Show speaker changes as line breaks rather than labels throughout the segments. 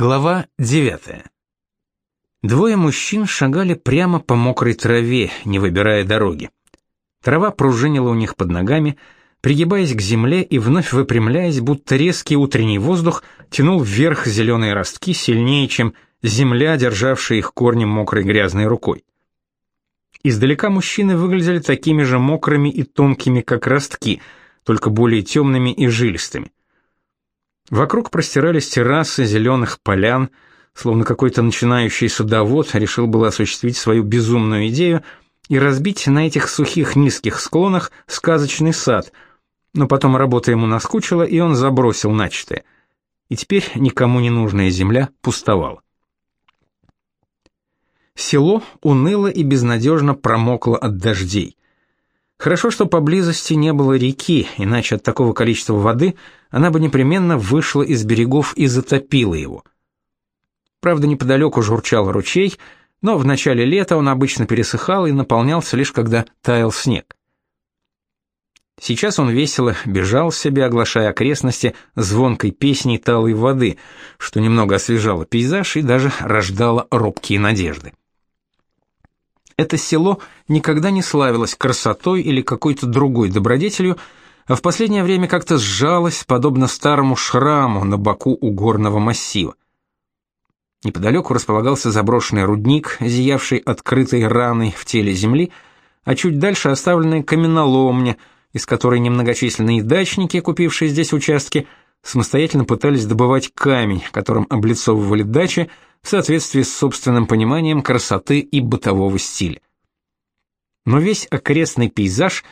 Глава 9. Двое мужчин шагали прямо по мокрой траве, не выбирая дороги. Трава пружинила у них под ногами, пригибаясь к земле и вновь выпрямляясь, будто резкий утренний воздух тянул вверх зеленые ростки сильнее, чем земля, державшая их корнем мокрой грязной рукой. Издалека мужчины выглядели такими же мокрыми и тонкими, как ростки, только более темными и жилистыми. Вокруг простирались террасы зеленых полян, словно какой-то начинающий садовод решил было осуществить свою безумную идею и разбить на этих сухих низких склонах сказочный сад, но потом работа ему наскучила, и он забросил начатое. И теперь никому не нужная земля пустовала. Село уныло и безнадежно промокло от дождей. Хорошо, что поблизости не было реки, иначе от такого количества воды она бы непременно вышла из берегов и затопила его. Правда, неподалеку журчал ручей, но в начале лета он обычно пересыхал и наполнялся лишь когда таял снег. Сейчас он весело бежал себе, оглашая окрестности звонкой песней талой воды, что немного освежало пейзаж и даже рождало робкие надежды. Это село никогда не славилось красотой или какой-то другой добродетелью, а в последнее время как-то сжалось, подобно старому шраму на боку у горного массива. Неподалеку располагался заброшенный рудник, зиявший открытой раной в теле земли, а чуть дальше оставленная каменоломня, из которой немногочисленные дачники, купившие здесь участки, самостоятельно пытались добывать камень, которым облицовывали дачи, в соответствии с собственным пониманием красоты и бытового стиля. Но весь окрестный пейзаж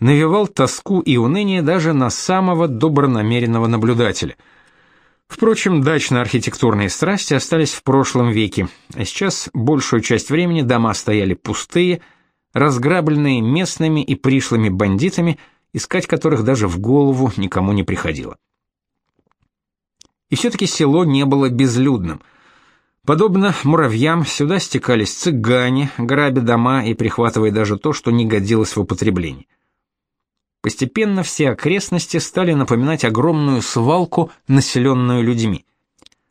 навевал тоску и уныние даже на самого добронамеренного наблюдателя. Впрочем, дачно-архитектурные страсти остались в прошлом веке, а сейчас большую часть времени дома стояли пустые, разграбленные местными и пришлыми бандитами, искать которых даже в голову никому не приходило. И все-таки село не было безлюдным – Подобно муравьям, сюда стекались цыгане, грабя дома и прихватывая даже то, что не годилось в употреблении. Постепенно все окрестности стали напоминать огромную свалку, населенную людьми.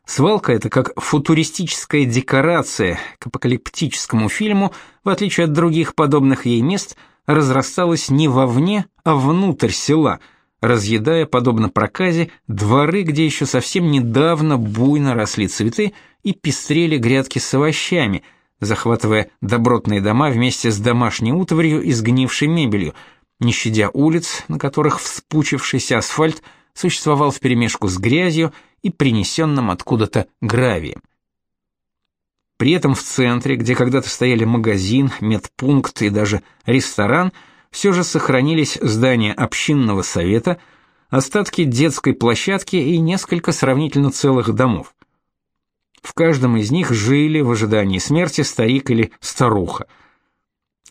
Свалка это как футуристическая декорация к апокалиптическому фильму, в отличие от других подобных ей мест, разрасталась не вовне, а внутрь села, разъедая подобно проказе дворы, где еще совсем недавно буйно росли цветы и пестрели грядки с овощами, захватывая добротные дома вместе с домашней утварью и сгнившей мебелью, не щадя улиц, на которых вспучившийся асфальт существовал вперемешку с грязью и принесенным откуда-то гравием. При этом в центре, где когда-то стояли магазин, медпункт и даже ресторан, все же сохранились здания общинного совета, остатки детской площадки и несколько сравнительно целых домов. В каждом из них жили в ожидании смерти старик или старуха.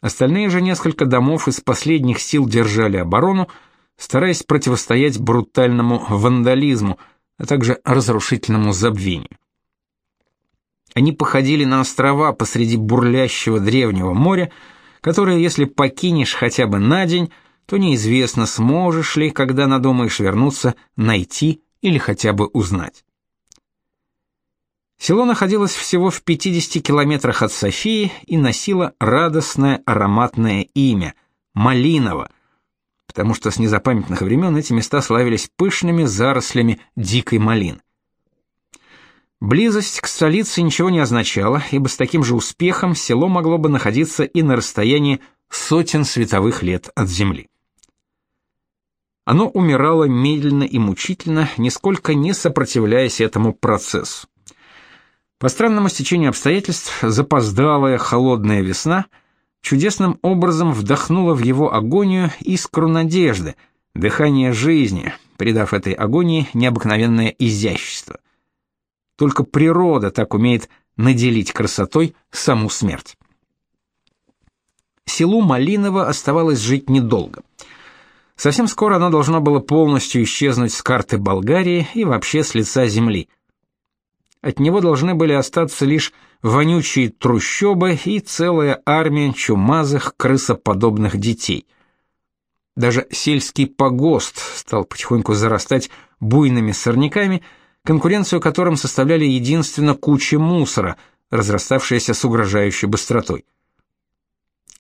Остальные же несколько домов из последних сил держали оборону, стараясь противостоять брутальному вандализму, а также разрушительному забвению. Они походили на острова посреди бурлящего древнего моря, которое, если покинешь хотя бы на день, то неизвестно, сможешь ли, когда надумаешь вернуться, найти или хотя бы узнать. Село находилось всего в 50 километрах от Софии и носило радостное ароматное имя Малиново, потому что с незапамятных времен эти места славились пышными зарослями дикой малины. Близость к столице ничего не означала, ибо с таким же успехом село могло бы находиться и на расстоянии сотен световых лет от земли. Оно умирало медленно и мучительно, нисколько не сопротивляясь этому процессу. По странному стечению обстоятельств, запоздалая холодная весна чудесным образом вдохнула в его агонию искру надежды, дыхание жизни, придав этой агонии необыкновенное изящество. Только природа так умеет наделить красотой саму смерть. Селу Малиново оставалось жить недолго. Совсем скоро оно должно было полностью исчезнуть с карты Болгарии и вообще с лица земли – от него должны были остаться лишь вонючие трущобы и целая армия чумазых крысоподобных детей. Даже сельский погост стал потихоньку зарастать буйными сорняками, конкуренцию которым составляли единственно кучи мусора, разраставшаяся с угрожающей быстротой.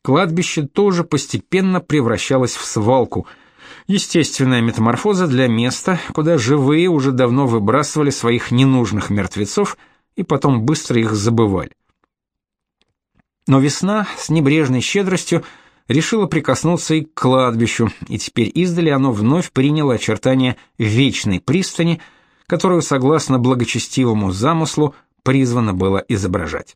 Кладбище тоже постепенно превращалось в свалку. Естественная метаморфоза для места, куда живые уже давно выбрасывали своих ненужных мертвецов и потом быстро их забывали. Но весна с небрежной щедростью решила прикоснуться и к кладбищу, и теперь издали оно вновь приняло очертания вечной пристани, которую, согласно благочестивому замыслу, призвано было изображать.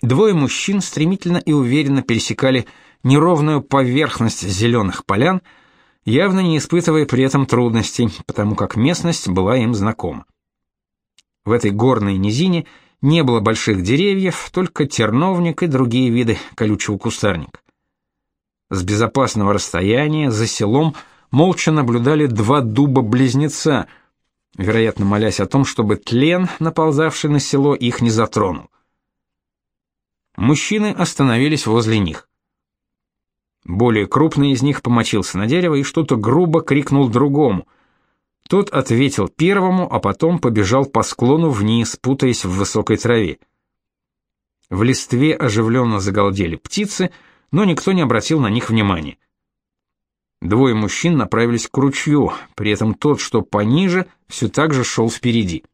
Двое мужчин стремительно и уверенно пересекали неровную поверхность зеленых полян, явно не испытывая при этом трудностей, потому как местность была им знакома. В этой горной низине не было больших деревьев, только терновник и другие виды колючего кустарника. С безопасного расстояния за селом молча наблюдали два дуба-близнеца, вероятно, молясь о том, чтобы тлен, наползавший на село, их не затронул. Мужчины остановились возле них. Более крупный из них помочился на дерево и что-то грубо крикнул другому. Тот ответил первому, а потом побежал по склону вниз, путаясь в высокой траве. В листве оживленно загалдели птицы, но никто не обратил на них внимания. Двое мужчин направились к ручью, при этом тот, что пониже, все так же шел впереди.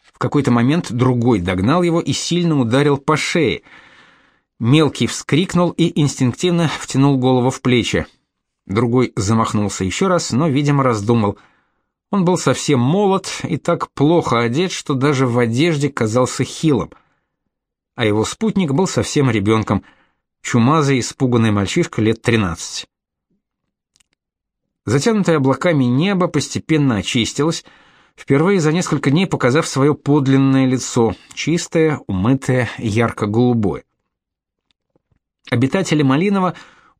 В какой-то момент другой догнал его и сильно ударил по шее. Мелкий вскрикнул и инстинктивно втянул голову в плечи. Другой замахнулся еще раз, но, видимо, раздумал. Он был совсем молод и так плохо одет, что даже в одежде казался хилым. А его спутник был совсем ребенком, чумазый, испуганный мальчишка лет 13. Затянутое облаками небо постепенно очистилось, впервые за несколько дней показав свое подлинное лицо, чистое, умытое, ярко-голубое. Обитатели Малинова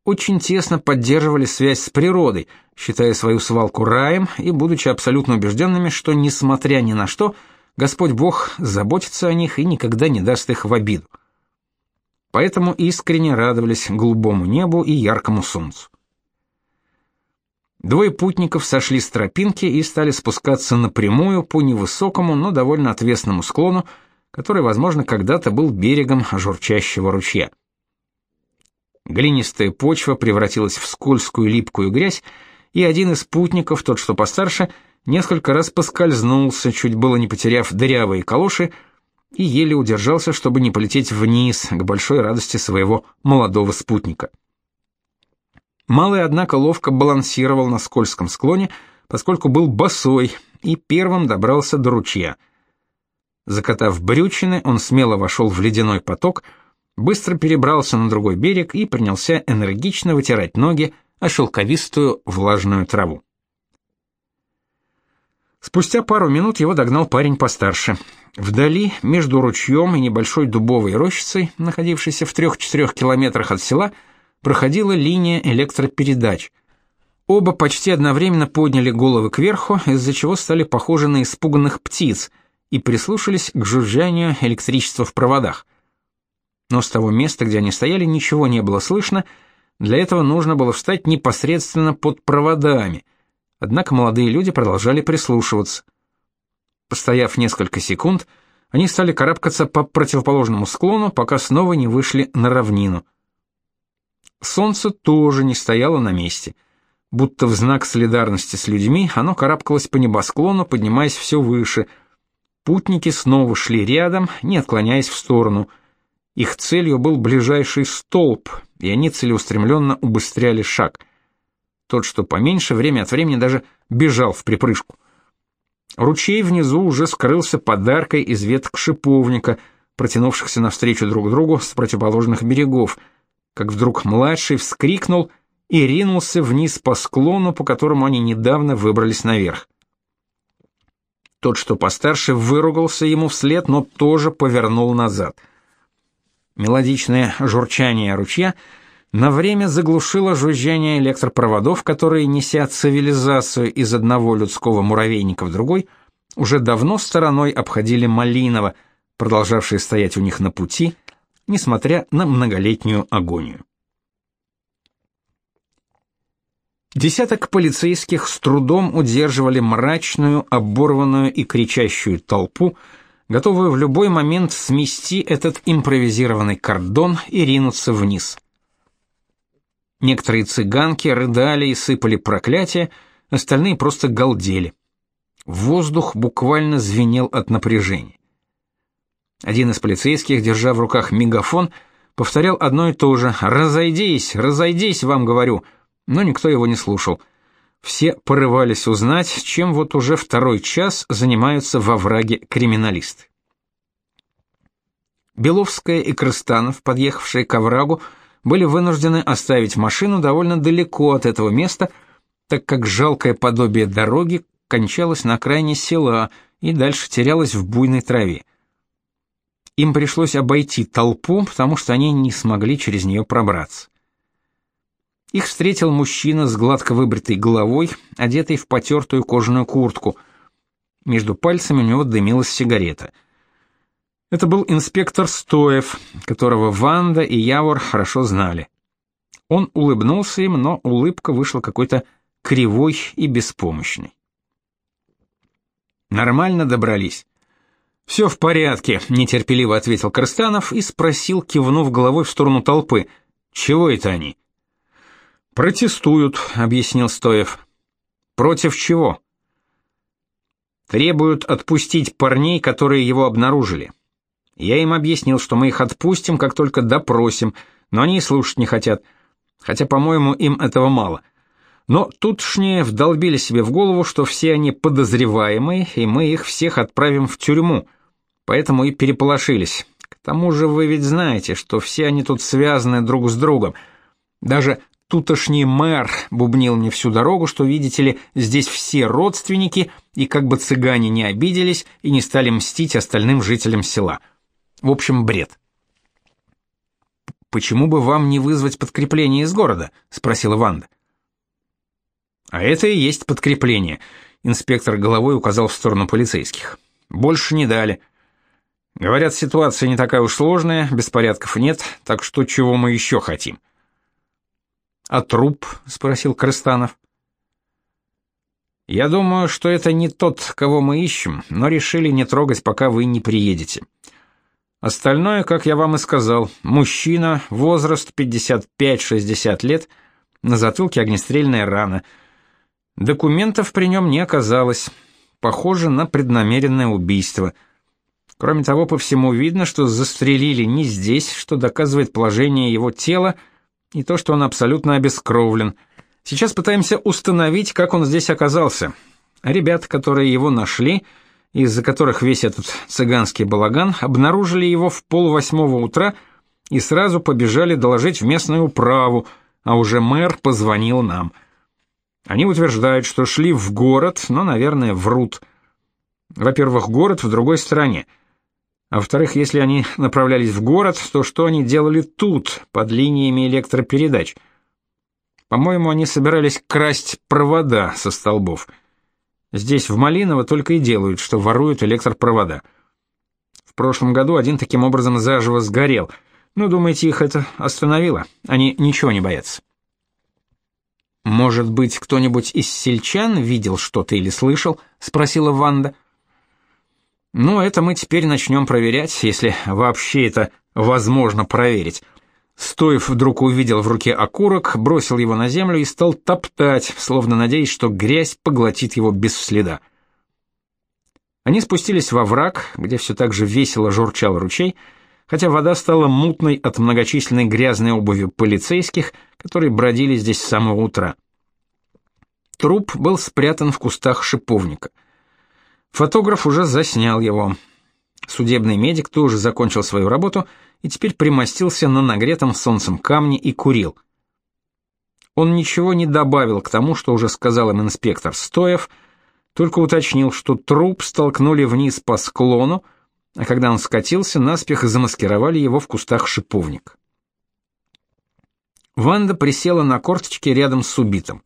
очень тесно поддерживали связь с природой, считая свою свалку раем и будучи абсолютно убежденными, что, несмотря ни на что, Господь Бог заботится о них и никогда не даст их в обиду. Поэтому искренне радовались голубому небу и яркому солнцу. Двое путников сошли с тропинки и стали спускаться напрямую по невысокому, но довольно отвесному склону, который, возможно, когда-то был берегом журчащего ручья. Глинистая почва превратилась в скользкую липкую грязь, и один из путников, тот, что постарше, несколько раз поскользнулся, чуть было не потеряв дырявые калоши, и еле удержался, чтобы не полететь вниз, к большой радости своего молодого спутника. Малый, однако, ловко балансировал на скользком склоне, поскольку был босой, и первым добрался до ручья. Закатав брючины, он смело вошел в ледяной поток, быстро перебрался на другой берег и принялся энергично вытирать ноги о шелковистую влажную траву. Спустя пару минут его догнал парень постарше. Вдали, между ручьем и небольшой дубовой рощицей, находившейся в трех-четырех километрах от села, проходила линия электропередач. Оба почти одновременно подняли головы кверху, из-за чего стали похожи на испуганных птиц, и прислушались к жужжанию электричества в проводах. Но с того места, где они стояли, ничего не было слышно, для этого нужно было встать непосредственно под проводами. Однако молодые люди продолжали прислушиваться. Постояв несколько секунд, они стали карабкаться по противоположному склону, пока снова не вышли на равнину. Солнце тоже не стояло на месте. Будто в знак солидарности с людьми, оно карабкалось по небосклону, поднимаясь все выше. Путники снова шли рядом, не отклоняясь в сторону. Их целью был ближайший столб, и они целеустремленно убыстряли шаг. Тот, что поменьше, время от времени даже бежал в припрыжку. Ручей внизу уже скрылся подаркой из веток шиповника, протянувшихся навстречу друг другу с противоположных берегов — как вдруг младший вскрикнул и ринулся вниз по склону, по которому они недавно выбрались наверх. Тот, что постарше, выругался ему вслед, но тоже повернул назад. Мелодичное журчание ручья на время заглушило жужжание электропроводов, которые, неся цивилизацию из одного людского муравейника в другой, уже давно стороной обходили Малинова, продолжавшие стоять у них на пути — несмотря на многолетнюю агонию. Десяток полицейских с трудом удерживали мрачную, оборванную и кричащую толпу, готовую в любой момент смести этот импровизированный кордон и ринуться вниз. Некоторые цыганки рыдали и сыпали проклятия, остальные просто галдели. Воздух буквально звенел от напряжения. Один из полицейских, держа в руках мегафон, повторял одно и то же: "Разойдись, разойдись, вам говорю" но никто его не слушал. Все порывались узнать, чем вот уже второй час занимаются во враге криминалисты. Беловская и Крыстанов, подъехавшие к оврагу, были вынуждены оставить машину довольно далеко от этого места, так как жалкое подобие дороги кончалось на окраине села и дальше терялось в буйной траве. Им пришлось обойти толпу, потому что они не смогли через нее пробраться. Их встретил мужчина с гладко выбритой головой, одетый в потертую кожаную куртку. Между пальцами у него дымилась сигарета. Это был инспектор Стоев, которого Ванда и Явор хорошо знали. Он улыбнулся им, но улыбка вышла какой-то кривой и беспомощной. Нормально добрались. «Все в порядке, нетерпеливо ответил Крыстанов и спросил, кивнув головой в сторону толпы: "Чего это они?" Протестуют, объяснил Стоев. Против чего? Требуют отпустить парней, которые его обнаружили. Я им объяснил, что мы их отпустим, как только допросим, но они и слушать не хотят. Хотя, по-моему, им этого мало. Но тутшние вдолбили себе в голову, что все они подозреваемые, и мы их всех отправим в тюрьму. Поэтому и переполошились. К тому же вы ведь знаете, что все они тут связаны друг с другом. Даже Тутошний мэр бубнил мне всю дорогу, что, видите ли, здесь все родственники, и как бы цыгане не обиделись и не стали мстить остальным жителям села. В общем, бред. «Почему бы вам не вызвать подкрепление из города?» — спросила Ванда. «А это и есть подкрепление», — инспектор головой указал в сторону полицейских. «Больше не дали. Говорят, ситуация не такая уж сложная, беспорядков нет, так что чего мы еще хотим?» А труп? спросил Крыстанов. Я думаю, что это не тот, кого мы ищем, но решили не трогать, пока вы не приедете. Остальное, как я вам и сказал, мужчина, возраст 55-60 лет, на затылке огнестрельная рана. Документов при нем не оказалось. Похоже на преднамеренное убийство. Кроме того, по всему видно, что застрелили не здесь, что доказывает положение его тела, и то, что он абсолютно обескровлен. Сейчас пытаемся установить, как он здесь оказался. Ребята, которые его нашли, из-за которых весь этот цыганский балаган, обнаружили его в полвосьмого утра и сразу побежали доложить в местную управу, а уже мэр позвонил нам. Они утверждают, что шли в город, но, наверное, врут. Во-первых, город в другой стране — а во-вторых, если они направлялись в город, то что они делали тут, под линиями электропередач? По-моему, они собирались красть провода со столбов. Здесь в Малиново только и делают, что воруют электропровода. В прошлом году один таким образом заживо сгорел. Ну, думаете, их это остановило? Они ничего не боятся. Может быть, кто-нибудь из сельчан видел что-то или слышал, спросила Ванда. Ну, это мы теперь начнем проверять, если вообще это возможно проверить. Стоев вдруг увидел в руке окурок, бросил его на землю и стал топтать, словно надеясь, что грязь поглотит его без следа. Они спустились во враг, где все так же весело журчал ручей, хотя вода стала мутной от многочисленной грязной обуви полицейских, которые бродили здесь с самого утра. Труп был спрятан в кустах шиповника — Фотограф уже заснял его. Судебный медик тоже закончил свою работу и теперь примостился на нагретом солнцем камне и курил. Он ничего не добавил к тому, что уже сказал им инспектор Стоев, только уточнил, что труп столкнули вниз по склону, а когда он скатился, наспех замаскировали его в кустах шиповник. Ванда присела на корточки рядом с убитым.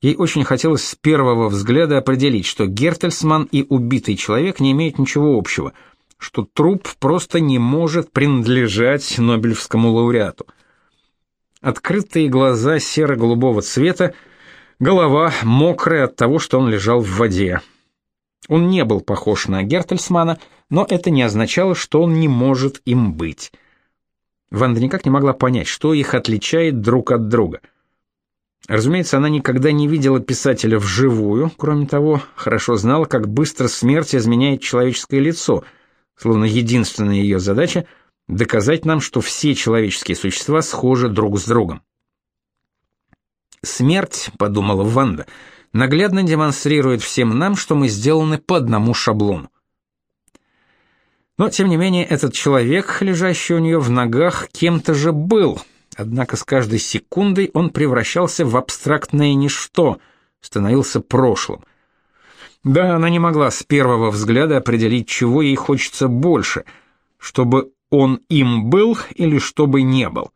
Ей очень хотелось с первого взгляда определить, что Гертельсман и убитый человек не имеют ничего общего, что труп просто не может принадлежать Нобелевскому лауреату. открытые глаза серо-голубого цвета, голова мокрая от того, что он лежал в воде. Он не был похож на Гертельсмана, но это не означало, что он не может им быть. Ванда никак не могла понять, что их отличает друг от друга. Разумеется, она никогда не видела писателя вживую, кроме того, хорошо знала, как быстро смерть изменяет человеческое лицо, словно единственная ее задача — доказать нам, что все человеческие существа схожи друг с другом. «Смерть», — подумала Ванда, — наглядно демонстрирует всем нам, что мы сделаны по одному шаблону. Но, тем не менее, этот человек, лежащий у нее в ногах, кем-то же был, однако с каждой секундой он превращался в абстрактное ничто, становился прошлым. Да, она не могла с первого взгляда определить, чего ей хочется больше, чтобы он им был или чтобы не был.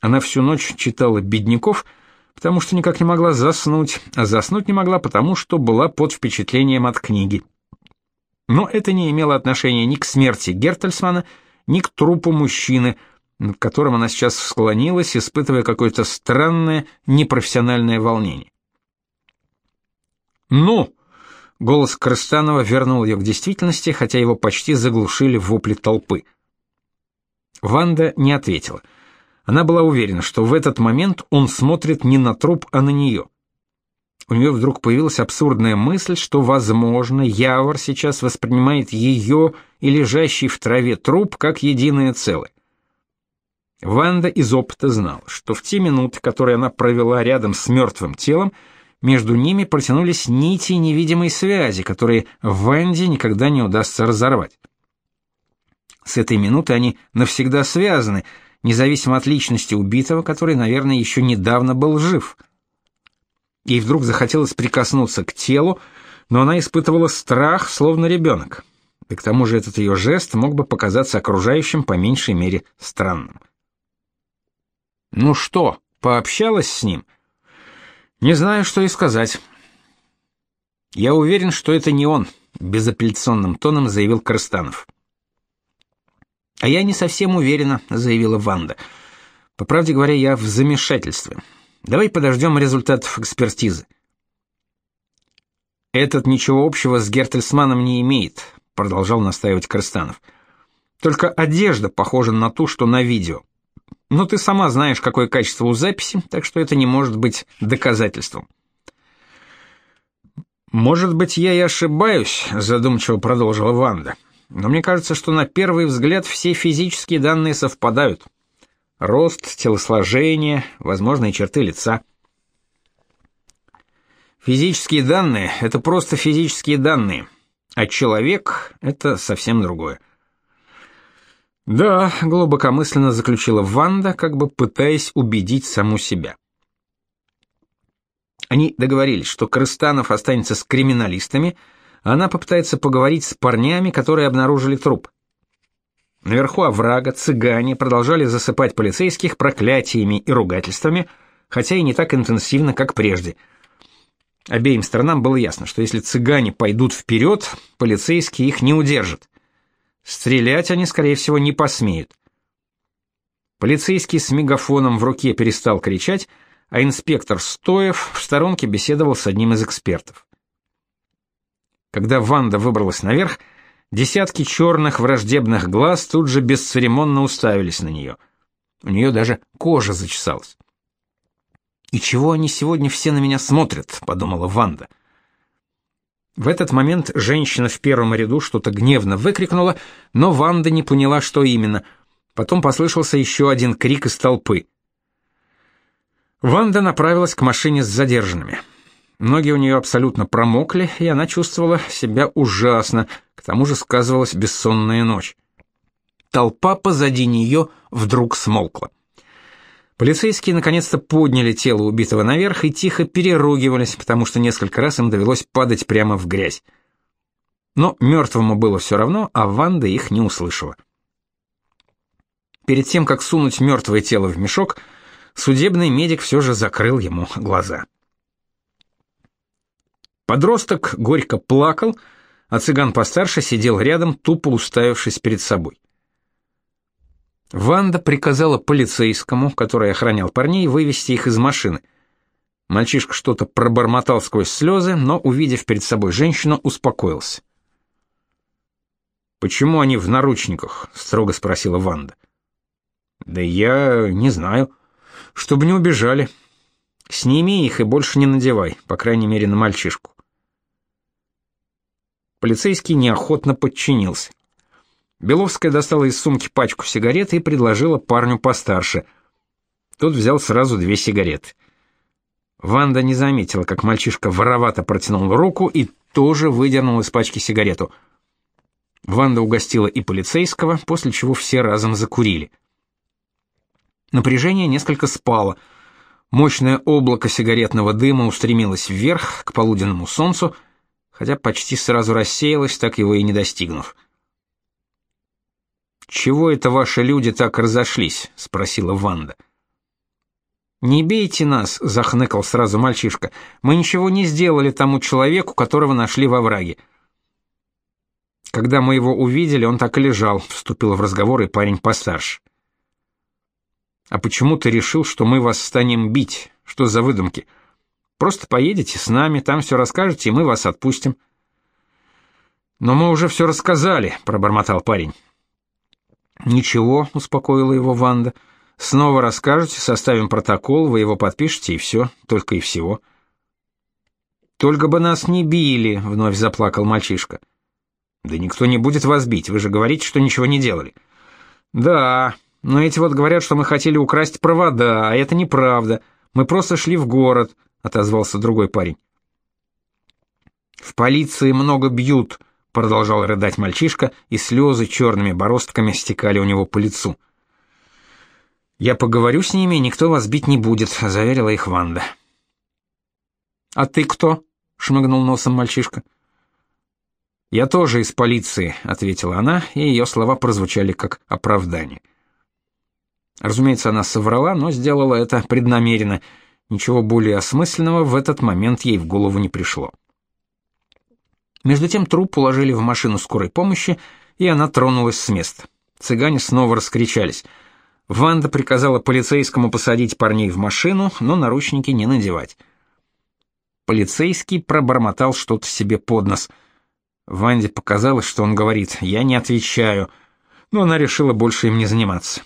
Она всю ночь читала «Бедняков», потому что никак не могла заснуть, а заснуть не могла, потому что была под впечатлением от книги. Но это не имело отношения ни к смерти Гертельсмана, ни к трупу мужчины, над которым она сейчас склонилась, испытывая какое-то странное, непрофессиональное волнение. «Ну!» — голос Крыстанова вернул ее к действительности, хотя его почти заглушили вопли толпы. Ванда не ответила. Она была уверена, что в этот момент он смотрит не на труп, а на нее. У нее вдруг появилась абсурдная мысль, что, возможно, Явор сейчас воспринимает ее и лежащий в траве труп как единое целое. Ванда из опыта знала, что в те минуты, которые она провела рядом с мертвым телом, между ними протянулись нити невидимой связи, которые Ванде никогда не удастся разорвать. С этой минуты они навсегда связаны, независимо от личности убитого, который, наверное, еще недавно был жив. Ей вдруг захотелось прикоснуться к телу, но она испытывала страх, словно ребенок. И к тому же этот ее жест мог бы показаться окружающим по меньшей мере странным. «Ну что, пообщалась с ним?» «Не знаю, что и сказать». «Я уверен, что это не он», — безапелляционным тоном заявил Крыстанов. А я не совсем уверена, заявила Ванда. По правде говоря, я в замешательстве. Давай подождем результатов экспертизы. Этот ничего общего с Гертельсманом не имеет, продолжал настаивать Крыстанов. Только одежда похожа на ту, что на видео. Но ты сама знаешь, какое качество у записи, так что это не может быть доказательством. Может быть, я и ошибаюсь, задумчиво продолжила Ванда. Но мне кажется, что на первый взгляд все физические данные совпадают. Рост, телосложение, возможные черты лица. Физические данные — это просто физические данные, а человек — это совсем другое. Да, глубокомысленно заключила Ванда, как бы пытаясь убедить саму себя. Они договорились, что Крыстанов останется с криминалистами — она попытается поговорить с парнями, которые обнаружили труп. Наверху оврага цыгане продолжали засыпать полицейских проклятиями и ругательствами, хотя и не так интенсивно, как прежде. Обеим сторонам было ясно, что если цыгане пойдут вперед, полицейские их не удержат. Стрелять они, скорее всего, не посмеют. Полицейский с мегафоном в руке перестал кричать, а инспектор Стоев в сторонке беседовал с одним из экспертов. Когда Ванда выбралась наверх, десятки черных враждебных глаз тут же бесцеремонно уставились на нее. У нее даже кожа зачесалась. «И чего они сегодня все на меня смотрят?» — подумала Ванда. В этот момент женщина в первом ряду что-то гневно выкрикнула, но Ванда не поняла, что именно. Потом послышался еще один крик из толпы. Ванда направилась к машине с задержанными. Ноги у нее абсолютно промокли, и она чувствовала себя ужасно, к тому же сказывалась бессонная ночь. Толпа позади нее вдруг смолкла. Полицейские наконец-то подняли тело убитого наверх и тихо переругивались, потому что несколько раз им довелось падать прямо в грязь. Но мертвому было все равно, а Ванда их не услышала. Перед тем, как сунуть мертвое тело в мешок, судебный медик все же закрыл ему глаза. Подросток горько плакал, а цыган постарше сидел рядом, тупо уставившись перед собой. Ванда приказала полицейскому, который охранял парней, вывести их из машины. Мальчишка что-то пробормотал сквозь слезы, но, увидев перед собой женщину, успокоился. «Почему они в наручниках?» — строго спросила Ванда. «Да я не знаю. Чтобы не убежали. Сними их и больше не надевай, по крайней мере, на мальчишку». Полицейский неохотно подчинился. Беловская достала из сумки пачку сигарет и предложила парню постарше. Тот взял сразу две сигареты. Ванда не заметила, как мальчишка воровато протянул руку и тоже выдернул из пачки сигарету. Ванда угостила и полицейского, после чего все разом закурили. Напряжение несколько спало. Мощное облако сигаретного дыма устремилось вверх, к полуденному солнцу, хотя почти сразу рассеялось, так его и не достигнув. «Чего это ваши люди так разошлись?» — спросила Ванда. «Не бейте нас», — захныкал сразу мальчишка. «Мы ничего не сделали тому человеку, которого нашли во враге». Когда мы его увидели, он так и лежал, вступил в разговор и парень постарше. «А почему ты решил, что мы вас станем бить? Что за выдумки? Просто поедете с нами, там все расскажете, и мы вас отпустим». «Но мы уже все рассказали», — пробормотал парень. «Ничего», — успокоила его Ванда. «Снова расскажете, составим протокол, вы его подпишете, и все, только и всего». «Только бы нас не били», — вновь заплакал мальчишка. «Да никто не будет вас бить, вы же говорите, что ничего не делали». «Да, но эти вот говорят, что мы хотели украсть провода, а это неправда. Мы просто шли в город», — отозвался другой парень. «В полиции много бьют», — продолжал рыдать мальчишка, и слезы черными бороздками стекали у него по лицу. Я поговорю с ними, никто вас бить не будет, заверила их Ванда. А ты кто? шмыгнул носом мальчишка. Я тоже из полиции, ответила она, и ее слова прозвучали как оправдание. Разумеется, она соврала, но сделала это преднамеренно. Ничего более осмысленного в этот момент ей в голову не пришло. Между тем труп уложили в машину скорой помощи, и она тронулась с места. Цыгане снова раскричались. Ванда приказала полицейскому посадить парней в машину, но наручники не надевать. Полицейский пробормотал что-то себе под нос. Ванде показалось, что он говорит «я не отвечаю», но она решила больше им не заниматься.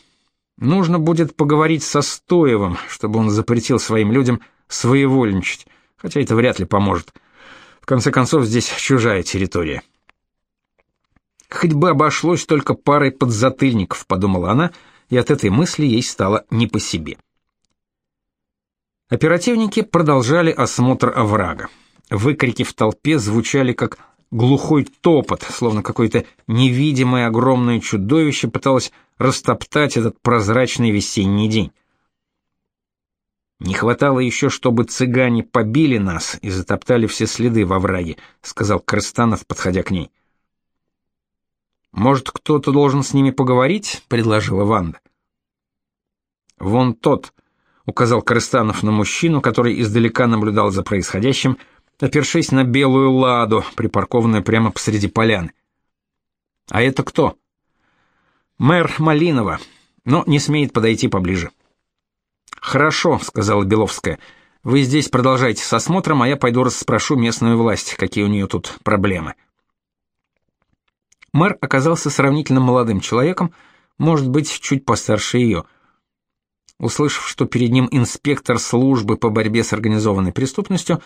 Нужно будет поговорить со Стоевым, чтобы он запретил своим людям своевольничать, хотя это вряд ли поможет. В конце концов, здесь чужая территория. Хоть бы обошлось только парой подзатыльников, подумала она, и от этой мысли ей стало не по себе. Оперативники продолжали осмотр оврага. Выкрики в толпе звучали как глухой топот, словно какое-то невидимое огромное чудовище пыталось растоптать этот прозрачный весенний день. Не хватало еще, чтобы цыгане побили нас и затоптали все следы во враге, сказал Крыстанов, подходя к ней. Может, кто-то должен с ними поговорить, предложила Ванда. Вон тот, указал Крыстанов на мужчину, который издалека наблюдал за происходящим, опершись на белую ладу, припаркованную прямо посреди поляны. А это кто? Мэр Малинова, но не смеет подойти поближе. Хорошо, сказала Беловская. Вы здесь продолжайте с осмотром, а я пойду расспрошу местную власть, какие у нее тут проблемы. Мэр оказался сравнительно молодым человеком, может быть, чуть постарше ее. Услышав, что перед ним инспектор службы по борьбе с организованной преступностью,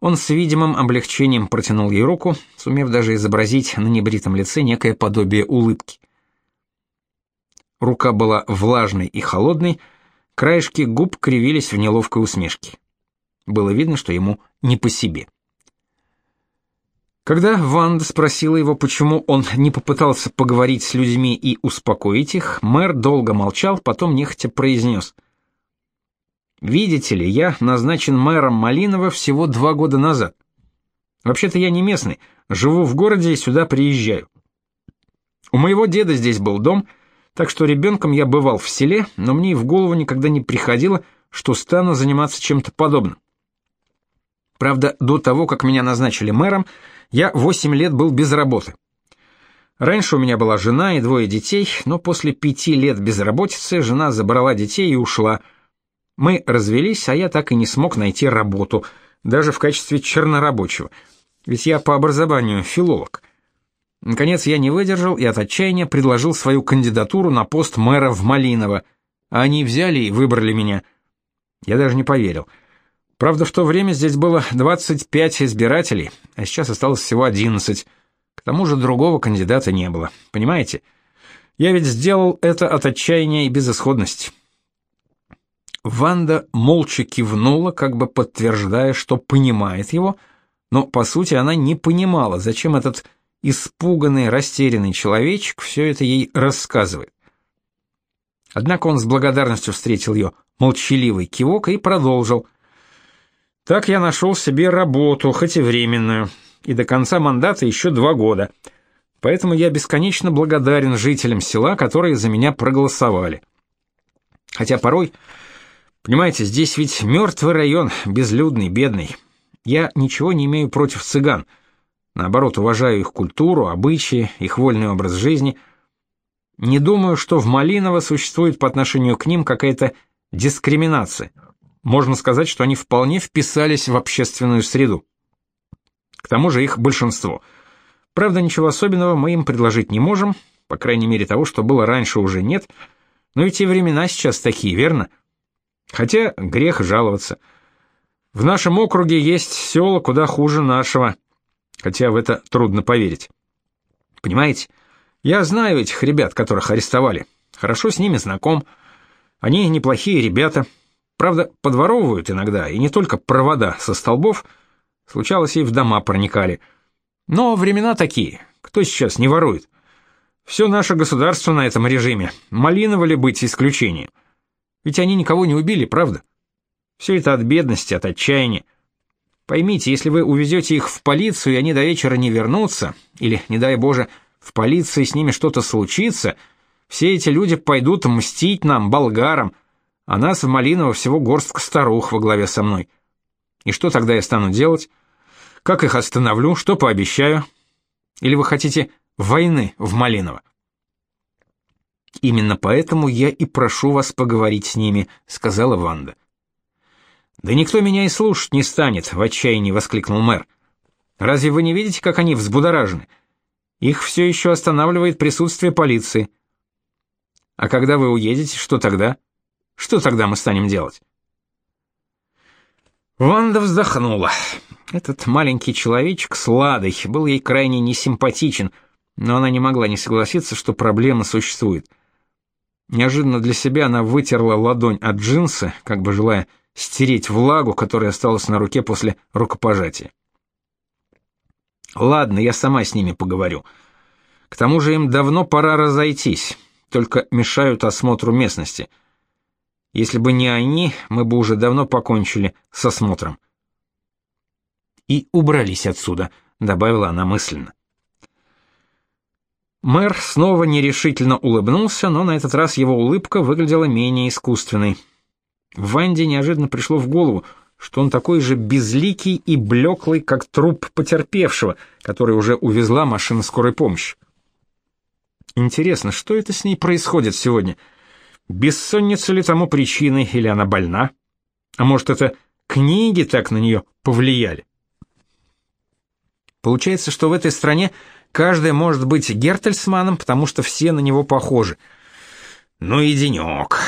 он с видимым облегчением протянул ей руку, сумев даже изобразить на небритом лице некое подобие улыбки. Рука была влажной и холодной, Краешки губ кривились в неловкой усмешке. Было видно, что ему не по себе. Когда Ванда спросила его, почему он не попытался поговорить с людьми и успокоить их, мэр долго молчал, потом нехотя произнес. «Видите ли, я назначен мэром Малинова всего два года назад. Вообще-то я не местный, живу в городе и сюда приезжаю. У моего деда здесь был дом — так что ребенком я бывал в селе, но мне и в голову никогда не приходило, что стану заниматься чем-то подобным. Правда, до того, как меня назначили мэром, я 8 лет был без работы. Раньше у меня была жена и двое детей, но после пяти лет безработицы жена забрала детей и ушла. Мы развелись, а я так и не смог найти работу, даже в качестве чернорабочего. Ведь я по образованию филолог. Наконец я не выдержал и от отчаяния предложил свою кандидатуру на пост мэра в Малиново. А они взяли и выбрали меня. Я даже не поверил. Правда, в то время здесь было 25 избирателей, а сейчас осталось всего 11. К тому же другого кандидата не было. Понимаете? Я ведь сделал это от отчаяния и безысходности. Ванда молча кивнула, как бы подтверждая, что понимает его, но по сути она не понимала, зачем этот испуганный, растерянный человечек все это ей рассказывает. Однако он с благодарностью встретил ее молчаливый кивок и продолжил. «Так я нашел себе работу, хоть и временную и до конца мандата еще два года. Поэтому я бесконечно благодарен жителям села, которые за меня проголосовали. Хотя порой, понимаете, здесь ведь мертвый район, безлюдный, бедный. Я ничего не имею против цыган. Наоборот, уважаю их культуру, обычаи, их вольный образ жизни. Не думаю, что в Малиново существует по отношению к ним какая-то дискриминация. Можно сказать, что они вполне вписались в общественную среду. К тому же их большинство. Правда, ничего особенного мы им предложить не можем, по крайней мере того, что было раньше уже нет, но и те времена сейчас такие, верно? Хотя грех жаловаться. В нашем округе есть села куда хуже нашего, хотя в это трудно поверить. Понимаете, я знаю этих ребят, которых арестовали, хорошо с ними знаком. Они неплохие ребята, правда, подворовывают иногда, и не только провода со столбов, Случалось, и в дома проникали. Но времена такие. Кто сейчас не ворует? Все наше государство на этом режиме. Малиново ли быть исключением? Ведь они никого не убили, правда? Все это от бедности, от отчаяния. Поймите, если вы увезете их в полицию, и они до вечера не вернутся, или, не дай Боже, в полиции с ними что-то случится, все эти люди пойдут мстить нам, болгарам, а нас в Малиново всего горстка старух во главе со мной. И что тогда я стану делать? Как их остановлю? Что пообещаю? Или вы хотите войны в Малиново? Именно поэтому я и прошу вас поговорить с ними, сказала Ванда. Да никто меня и слушать не станет, в отчаянии воскликнул мэр. Разве вы не видите, как они взбудоражены? Их все еще останавливает присутствие полиции. А когда вы уедете, что тогда? Что тогда мы станем делать? Ванда вздохнула. Этот маленький человечек сладый был ей крайне несимпатичен, но она не могла не согласиться, что проблема существует. Неожиданно для себя она вытерла ладонь от джинсы, как бы желая стереть влагу, которая осталась на руке после рукопожатия. Ладно, я сама с ними поговорю. К тому же им давно пора разойтись, только мешают осмотру местности — если бы не они, мы бы уже давно покончили с осмотром. И убрались отсюда, добавила она мысленно. Мэр снова нерешительно улыбнулся, но на этот раз его улыбка выглядела менее искусственной. Ванде неожиданно пришло в голову, что он такой же безликий и блеклый, как труп потерпевшего, который уже увезла машина скорой помощи. Интересно, что это с ней происходит сегодня? — Бессонница ли тому причиной, или она больна? А может, это книги так на нее повлияли? Получается, что в этой стране каждый может быть Гертельсманом, потому что все на него похожи. Ну и денек.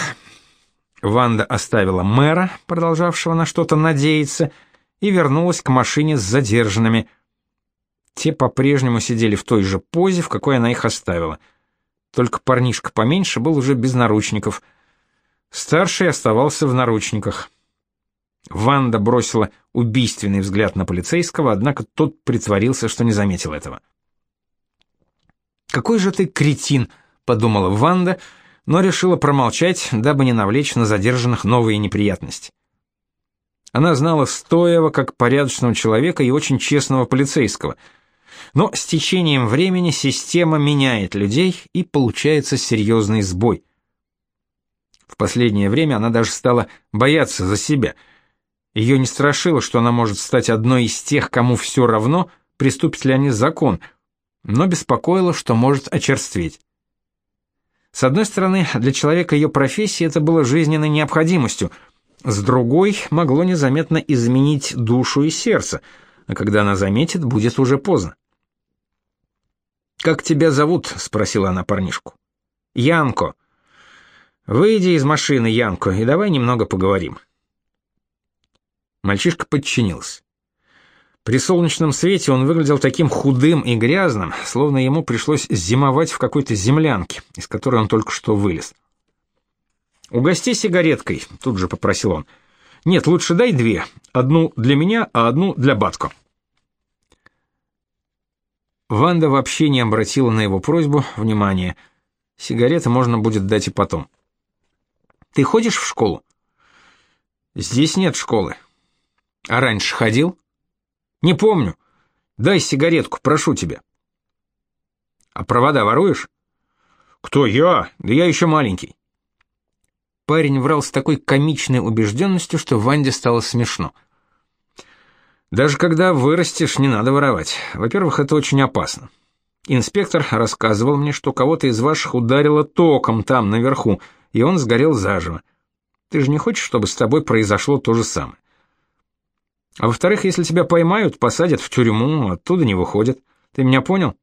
Ванда оставила мэра, продолжавшего на что-то надеяться, и вернулась к машине с задержанными. Те по-прежнему сидели в той же позе, в какой она их оставила — только парнишка поменьше был уже без наручников. Старший оставался в наручниках. Ванда бросила убийственный взгляд на полицейского, однако тот притворился, что не заметил этого. «Какой же ты кретин!» — подумала Ванда, но решила промолчать, дабы не навлечь на задержанных новые неприятности. Она знала Стоева как порядочного человека и очень честного полицейского — но с течением времени система меняет людей, и получается серьезный сбой. В последнее время она даже стала бояться за себя. Ее не страшило, что она может стать одной из тех, кому все равно, приступит ли они закон. но беспокоило, что может очерстветь. С одной стороны, для человека ее профессии это было жизненной необходимостью, с другой могло незаметно изменить душу и сердце, а когда она заметит, будет уже поздно. «Как тебя зовут?» — спросила она парнишку. «Янко». «Выйди из машины, Янко, и давай немного поговорим». Мальчишка подчинился. При солнечном свете он выглядел таким худым и грязным, словно ему пришлось зимовать в какой-то землянке, из которой он только что вылез. «Угости сигареткой», — тут же попросил он. «Нет, лучше дай две. Одну для меня, а одну для Батко». Ванда вообще не обратила на его просьбу внимания. Сигареты можно будет дать и потом. «Ты ходишь в школу?» «Здесь нет школы». «А раньше ходил?» Не помню. Дай сигаретку, прошу тебя. А провода воруешь? Кто я? Да я еще маленький. Парень врал с такой комичной убежденностью, что Ванде стало смешно. Даже когда вырастешь, не надо воровать. Во-первых, это очень опасно. Инспектор рассказывал мне, что кого-то из ваших ударило током там наверху, и он сгорел заживо. Ты же не хочешь, чтобы с тобой произошло то же самое? А во-вторых, если тебя поймают, посадят в тюрьму, оттуда не выходят. Ты меня понял?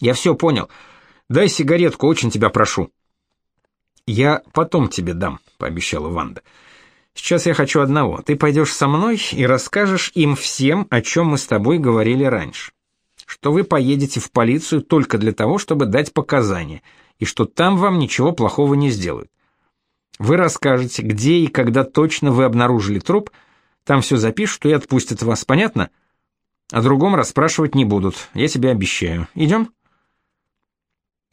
Я все понял. Дай сигаретку, очень тебя прошу. Я потом тебе дам, пообещала Ванда. Сейчас я хочу одного. Ты пойдешь со мной и расскажешь им всем, о чем мы с тобой говорили раньше. Что вы поедете в полицию только для того, чтобы дать показания, и что там вам ничего плохого не сделают. Вы расскажете, где и когда точно вы обнаружили труп, там все запишут и отпустят вас, понятно? О другом расспрашивать не будут, я тебе обещаю. Идем?»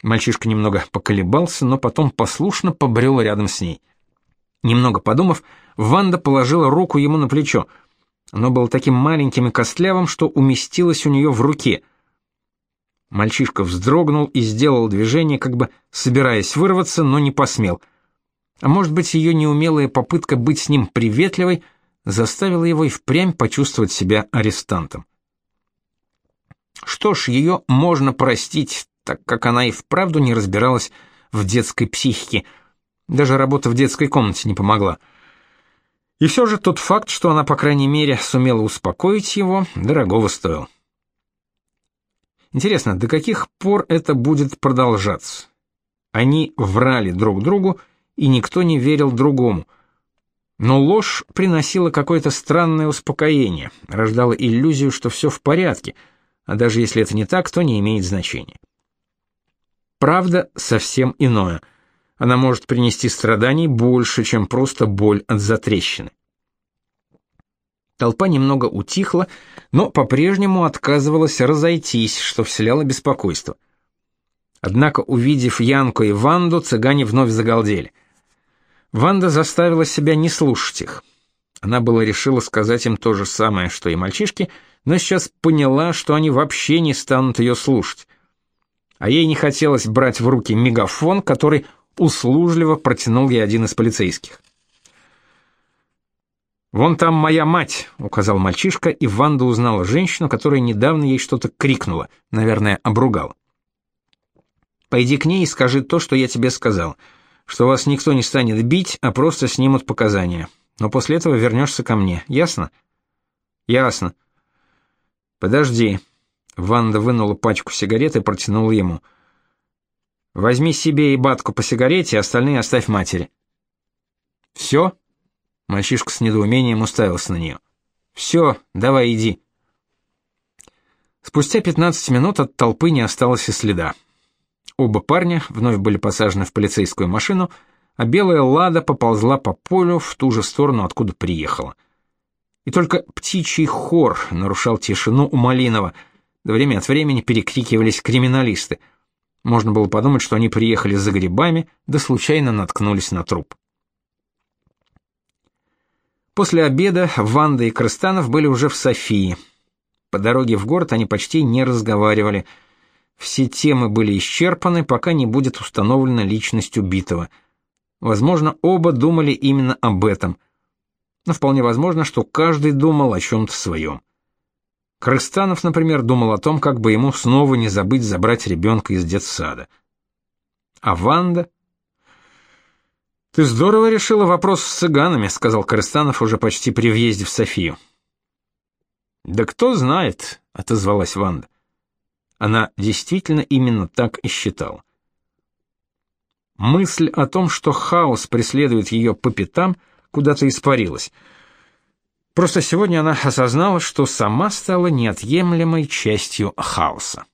Мальчишка немного поколебался, но потом послушно побрел рядом с ней. Немного подумав, Ванда положила руку ему на плечо. Оно было таким маленьким и костлявым, что уместилось у нее в руке. Мальчишка вздрогнул и сделал движение, как бы собираясь вырваться, но не посмел. А может быть, ее неумелая попытка быть с ним приветливой — заставило его и впрямь почувствовать себя арестантом. Что ж, ее можно простить, так как она и вправду не разбиралась в детской психике. Даже работа в детской комнате не помогла. И все же тот факт, что она, по крайней мере, сумела успокоить его, дорогого стоил. Интересно, до каких пор это будет продолжаться? Они врали друг другу, и никто не верил другому — но ложь приносила какое-то странное успокоение, рождала иллюзию, что все в порядке, а даже если это не так, то не имеет значения. Правда совсем иное. Она может принести страданий больше, чем просто боль от затрещины. Толпа немного утихла, но по-прежнему отказывалась разойтись, что вселяло беспокойство. Однако, увидев Янку и Ванду, цыгане вновь загалдели. Ванда заставила себя не слушать их. Она было решила сказать им то же самое, что и мальчишки, но сейчас поняла, что они вообще не станут ее слушать. А ей не хотелось брать в руки мегафон, который услужливо протянул ей один из полицейских. «Вон там моя мать», — указал мальчишка, и Ванда узнала женщину, которая недавно ей что-то крикнула, наверное, обругала. «Пойди к ней и скажи то, что я тебе сказал что вас никто не станет бить, а просто снимут показания. Но после этого вернешься ко мне. Ясно? Ясно. Подожди. Ванда вынула пачку сигарет и протянула ему. Возьми себе и батку по сигарете, остальные оставь матери. «Все?» Мальчишка с недоумением уставился на нее. «Все, давай иди». Спустя 15 минут от толпы не осталось и следа. Оба парня вновь были посажены в полицейскую машину, а белая лада поползла по полю в ту же сторону, откуда приехала. И только птичий хор нарушал тишину у Малинова. До время от времени перекрикивались криминалисты. Можно было подумать, что они приехали за грибами, да случайно наткнулись на труп. После обеда Ванда и Крыстанов были уже в Софии. По дороге в город они почти не разговаривали – все темы были исчерпаны, пока не будет установлена личность убитого. Возможно, оба думали именно об этом. Но вполне возможно, что каждый думал о чем-то своем. Крыстанов, например, думал о том, как бы ему снова не забыть забрать ребенка из детсада. А Ванда? Ты здорово решила вопрос с цыганами, сказал Крыстанов уже почти при въезде в Софию. Да кто знает, отозвалась Ванда. Она действительно именно так и считала. Мысль о том, что хаос преследует ее по пятам, куда-то испарилась. Просто сегодня она осознала, что сама стала неотъемлемой частью хаоса.